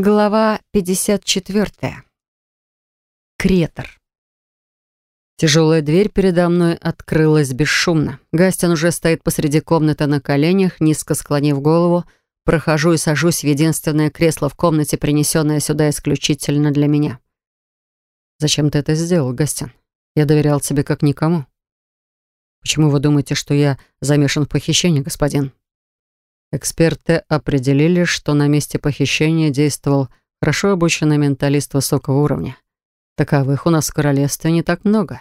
Глава 54. Кретор. Тяжелая дверь передо мной открылась бесшумно. Гастин уже стоит посреди комнаты на коленях, низко склонив голову. Прохожу и сажусь в единственное кресло в комнате, принесенное сюда исключительно для меня. «Зачем ты это сделал, Гастин? Я доверял тебе как никому. Почему вы думаете, что я замешан в похищении, господин?» Эксперты определили, что на месте похищения действовал хорошо обученный менталист высокого уровня. Таковых у нас в королевстве не так много.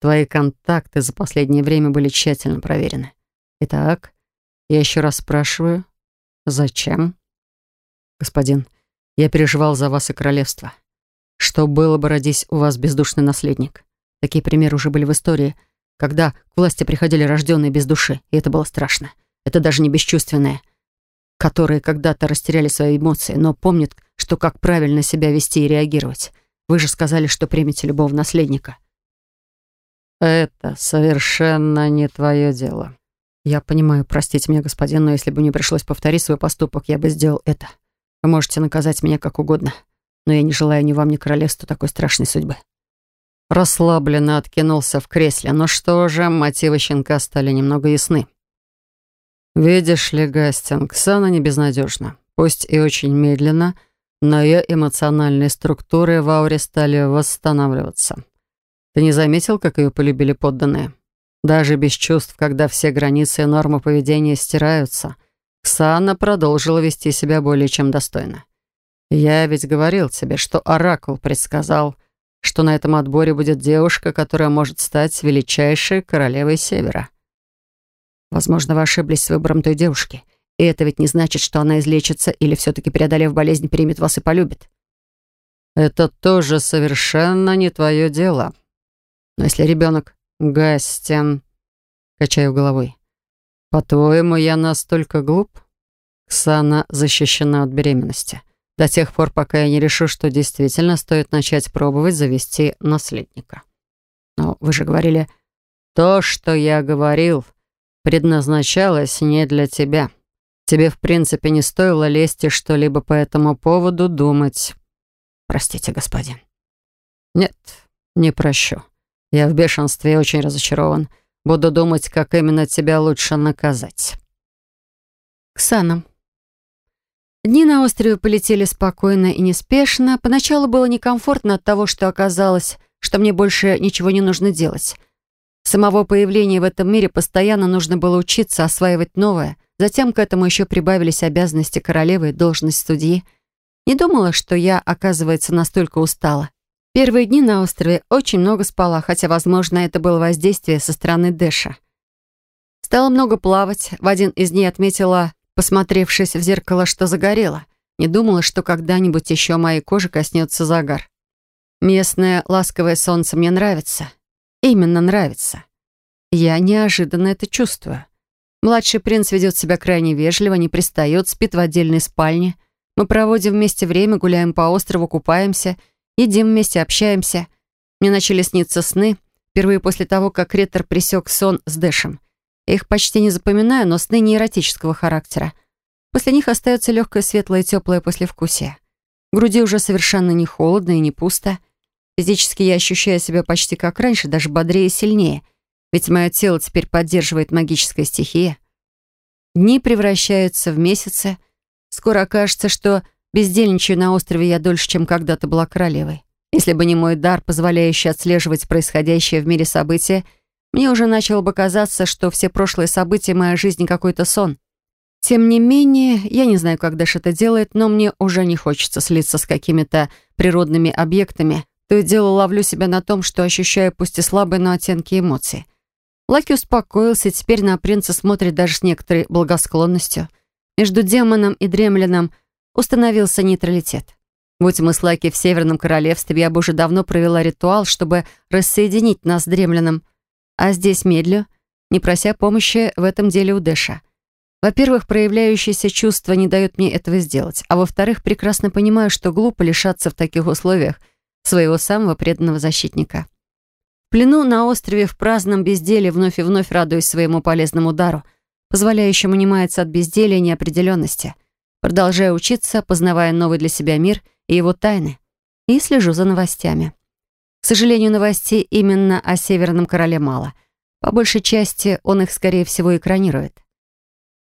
Твои контакты за последнее время были тщательно проверены. Итак, я еще раз спрашиваю, зачем? Господин, я переживал за вас и королевство. Что было бы, родись у вас бездушный наследник? Такие примеры уже были в истории, когда к власти приходили рожденные без души, и это было страшно. Это даже не бесчувственные, которые когда-то растеряли свои эмоции, но помнят, что как правильно себя вести и реагировать. Вы же сказали, что примете любого наследника. Это совершенно не твое дело. Я понимаю, простите меня, господин, но если бы мне пришлось повторить свой поступок, я бы сделал это. Вы можете наказать меня как угодно, но я не желаю ни вам, ни королевству такой страшной судьбы. Расслабленно откинулся в кресле. Но что же, мотивы щенка стали немного ясны. «Видишь ли, Гастинг, Сана не безнадежна. Пусть и очень медленно, но ее эмоциональные структуры в ауре стали восстанавливаться. Ты не заметил, как ее полюбили подданные? Даже без чувств, когда все границы и нормы поведения стираются, Ксана продолжила вести себя более чем достойно. Я ведь говорил тебе, что Оракул предсказал, что на этом отборе будет девушка, которая может стать величайшей королевой Севера. Возможно, вы ошиблись с выбором той девушки. И это ведь не значит, что она излечится или все-таки, преодолев болезнь, примет вас и полюбит. Это тоже совершенно не твое дело. Но если ребенок Гастен... Качаю головой. По-твоему, я настолько глуп? Ксана защищена от беременности. До тех пор, пока я не решу, что действительно стоит начать пробовать завести наследника. Но вы же говорили... То, что я говорил, предназначалось не для тебя. Тебе, в принципе, не стоило лезть и что-либо по этому поводу думать. Простите, господин. Нет, не прощу. Я в бешенстве и очень разочарован. Буду думать, как именно тебя лучше наказать. Ксана. Дни на острове полетели спокойно и неспешно. Поначалу было некомфортно от того, что оказалось, что мне больше ничего не нужно делать самого появления в этом мире постоянно нужно было учиться осваивать новое. Затем к этому еще прибавились обязанности королевы и должность судьи. Не думала, что я, оказывается, настолько устала. Первые дни на острове очень много спала, хотя, возможно, это было воздействие со стороны Дэша. Стала много плавать. В один из дней отметила, посмотревшись в зеркало, что загорела. Не думала, что когда-нибудь еще моей кожи коснется загар. Местное ласковое солнце мне нравится именно нравится. Я неожиданно это чувствую. Младший принц ведет себя крайне вежливо, не пристает, спит в отдельной спальне. Мы проводим вместе время, гуляем по острову, купаемся, едим вместе, общаемся. Мне начали сниться сны, впервые после того, как Ретор присек сон с Дэшем. Я их почти не запоминаю, но сны не эротического характера. После них остается легкое, светлое, теплое послевкусие. В груди уже совершенно не холодно и не пусто. Физически я ощущаю себя почти как раньше, даже бодрее и сильнее, ведь мое тело теперь поддерживает магическая стихия. Дни превращаются в месяцы. Скоро окажется, что бездельничаю на острове я дольше, чем когда-то была королевой. Если бы не мой дар, позволяющий отслеживать происходящее в мире события, мне уже начало бы казаться, что все прошлые события моя жизнь какой-то сон. Тем не менее, я не знаю, как Дэш это делает, но мне уже не хочется слиться с какими-то природными объектами, то и дело ловлю себя на том, что ощущаю пусть и слабые, но оттенки эмоций. Лаки успокоился, теперь на принца смотрит даже с некоторой благосклонностью. Между демоном и дремленом установился нейтралитет. Будь мы с Лаки в Северном Королевстве, я бы уже давно провела ритуал, чтобы рассоединить нас с дремленом. А здесь медлю, не прося помощи в этом деле у Дэша. Во-первых, проявляющиеся чувства не дают мне этого сделать, а во-вторых, прекрасно понимаю, что глупо лишаться в таких условиях – своего самого преданного защитника. В плену на острове в праздном безделе вновь и вновь радуясь своему полезному дару, позволяющему не маяться от безделия и неопределенности. продолжаю учиться, познавая новый для себя мир и его тайны, и слежу за новостями. К сожалению, новостей именно о Северном Короле мало. По большей части он их, скорее всего, экранирует.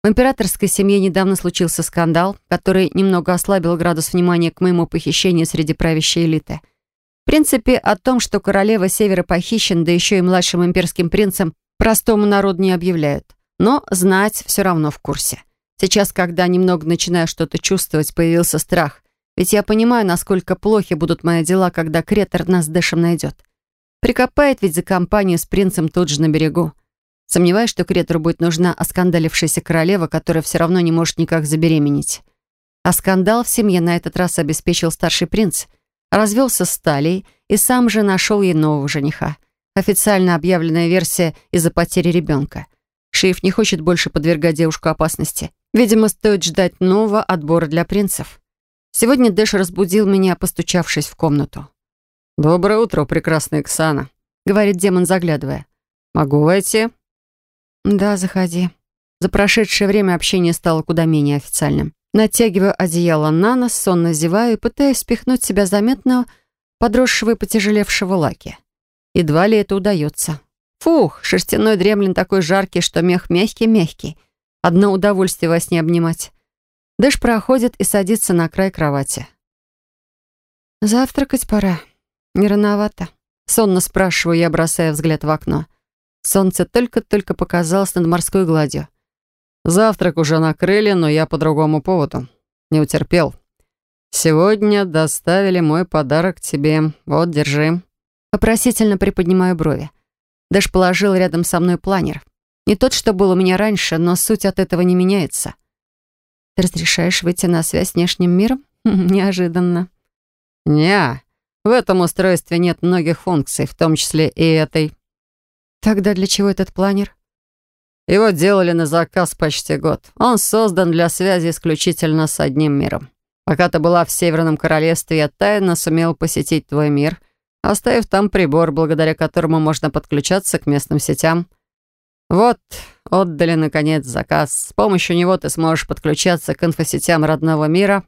В императорской семье недавно случился скандал, который немного ослабил градус внимания к моему похищению среди правящей элиты. Принципе, о том, что королева Севера похищен, да еще и младшим имперским принцем, простому народу не объявляют. Но знать все равно в курсе. Сейчас, когда немного начинаю что-то чувствовать, появился страх. Ведь я понимаю, насколько плохи будут мои дела, когда Кретор нас с Дэшем найдет. Прикопает ведь за компанию с принцем тут же на берегу. Сомневаюсь, что Кретору будет нужна оскандалившаяся королева, которая все равно не может никак забеременеть. А скандал в семье на этот раз обеспечил старший принц. Развелся с Талией и сам же нашел ей нового жениха. Официально объявленная версия из-за потери ребенка. Шиев не хочет больше подвергать девушку опасности. Видимо, стоит ждать нового отбора для принцев. Сегодня Дэш разбудил меня, постучавшись в комнату. «Доброе утро, прекрасная Ксана», — говорит демон, заглядывая. «Могу войти?» «Да, заходи». За прошедшее время общение стало куда менее официальным. Натягиваю одеяло на нос, сонно зеваю и пытаюсь спихнуть себя заметно подросшего и потяжелевшего лаки. Едва ли это удается. Фух, шерстяной дремлин такой жаркий, что мех мягкий-мягкий. Одно удовольствие во сне обнимать. Дэш проходит и садится на край кровати. «Завтракать пора. Не рановато?» Сонно спрашиваю я, бросая взгляд в окно. Солнце только-только показалось над морской гладью. Завтрак уже накрыли, но я по другому поводу. Не утерпел. Сегодня доставили мой подарок тебе. Вот, держи. Вопросительно приподнимаю брови. Дэш положил рядом со мной планер. Не тот, что был у меня раньше, но суть от этого не меняется. Ты разрешаешь выйти на связь с внешним миром? Неожиданно. Не, в этом устройстве нет многих функций, в том числе и этой. Тогда для чего этот планер? Его делали на заказ почти год. Он создан для связи исключительно с одним миром. Пока ты была в Северном Королевстве, я тайно сумел посетить твой мир, оставив там прибор, благодаря которому можно подключаться к местным сетям. Вот, отдали, наконец, заказ. С помощью него ты сможешь подключаться к инфосетям родного мира,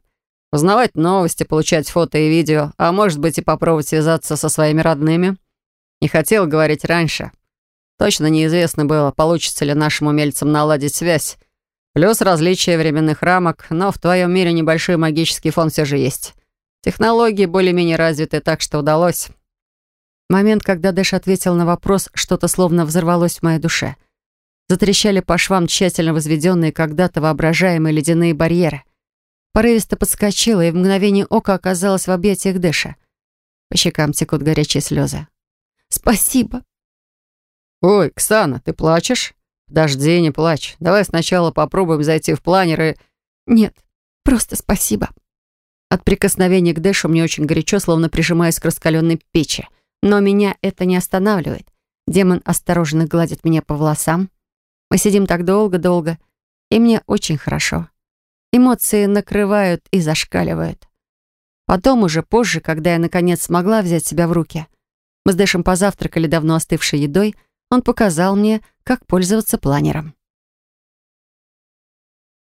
узнавать новости, получать фото и видео, а может быть и попробовать связаться со своими родными. Не хотел говорить раньше, Точно неизвестно было, получится ли нашим умельцам наладить связь. Плюс различия временных рамок, но в твоем мире небольшой магический фон все же есть. Технологии более-менее развиты, так что удалось. Момент, когда Дэш ответил на вопрос, что-то словно взорвалось в моей душе. Затрещали по швам тщательно возведенные когда-то воображаемые ледяные барьеры. Порывисто подскочила и в мгновение ока оказалась в объятиях Дэша. По щекам текут горячие слезы. «Спасибо!» «Ой, Ксана, ты плачешь?» «Подожди, не плачь. Давай сначала попробуем зайти в планер и...» «Нет, просто спасибо». От прикосновения к Дэшу мне очень горячо, словно прижимаясь к раскаленной печи. Но меня это не останавливает. Демон осторожно гладит меня по волосам. Мы сидим так долго-долго, и мне очень хорошо. Эмоции накрывают и зашкаливают. Потом, уже позже, когда я наконец смогла взять себя в руки, мы с Дэшем позавтракали давно остывшей едой — он показал мне, как пользоваться планером.